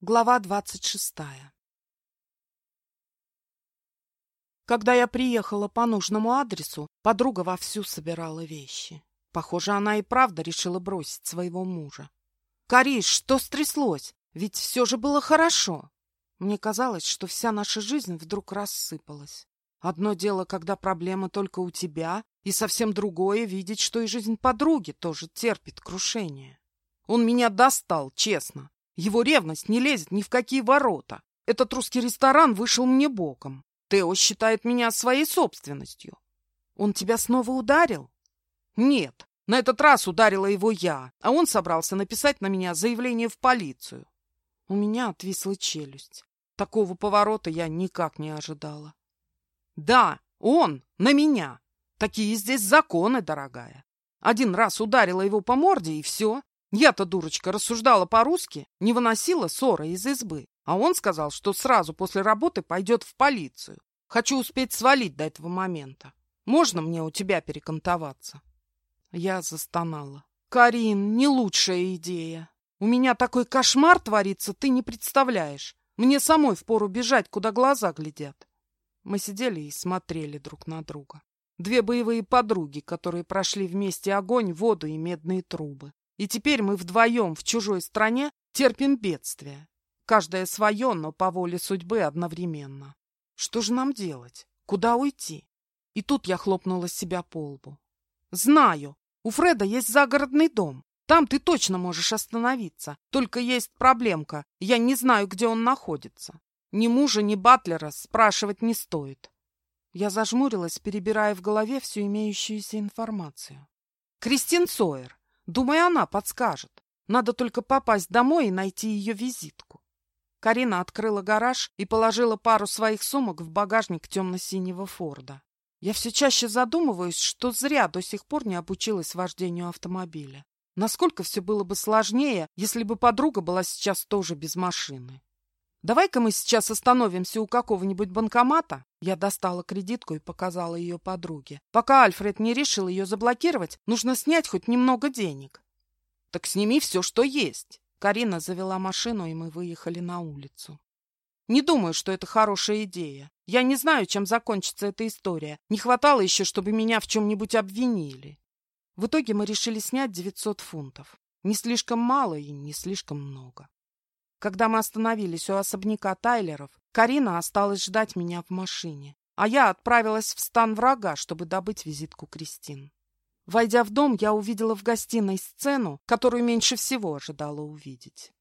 Глава двадцать шестая Когда я приехала по нужному адресу, подруга вовсю собирала вещи. Похоже, она и правда решила бросить своего мужа. «Кариш, что стряслось? Ведь все же было хорошо!» Мне казалось, что вся наша жизнь вдруг рассыпалась. Одно дело, когда проблема только у тебя, и совсем другое — видеть, что и жизнь подруги тоже терпит крушение. Он меня достал, честно. Его ревность не лезет ни в какие ворота. Этот русский ресторан вышел мне боком. Тео считает меня своей собственностью. Он тебя снова ударил? Нет, на этот раз ударила его я, а он собрался написать на меня заявление в полицию. У меня отвисла челюсть. Такого поворота я никак не ожидала. Да, он на меня. Такие здесь законы, дорогая. Один раз ударила его по морде, и все. Я-то, дурочка, рассуждала по-русски, не выносила ссоры из избы. А он сказал, что сразу после работы пойдет в полицию. Хочу успеть свалить до этого момента. Можно мне у тебя перекантоваться?» Я застонала. «Карин, не лучшая идея. У меня такой кошмар творится, ты не представляешь. Мне самой впору бежать, куда глаза глядят». Мы сидели и смотрели друг на друга. Две боевые подруги, которые прошли вместе огонь, воду и медные трубы. И теперь мы вдвоем в чужой стране терпим бедствие. Каждое свое, но по воле судьбы одновременно. Что же нам делать? Куда уйти? И тут я хлопнула себя по лбу. Знаю, у Фреда есть загородный дом. Там ты точно можешь остановиться. Только есть проблемка. Я не знаю, где он находится. Ни мужа, ни батлера спрашивать не стоит. Я зажмурилась, перебирая в голове всю имеющуюся информацию. Кристин Сойер. Думаю, она подскажет. Надо только попасть домой и найти ее визитку. Карина открыла гараж и положила пару своих сумок в багажник темно-синего Форда. Я все чаще задумываюсь, что зря до сих пор не обучилась вождению автомобиля. Насколько все было бы сложнее, если бы подруга была сейчас тоже без машины. Давай-ка мы сейчас остановимся у какого-нибудь банкомата. Я достала кредитку и показала ее подруге. Пока Альфред не решил ее заблокировать, нужно снять хоть немного денег. Так сними все, что есть. Карина завела машину, и мы выехали на улицу. Не думаю, что это хорошая идея. Я не знаю, чем закончится эта история. Не хватало еще, чтобы меня в чем-нибудь обвинили. В итоге мы решили снять 900 фунтов. Не слишком мало и не слишком много. Когда мы остановились у особняка Тайлеров, Карина осталась ждать меня в машине, а я отправилась в стан врага, чтобы добыть визитку Кристин. Войдя в дом, я увидела в гостиной сцену, которую меньше всего ожидала увидеть.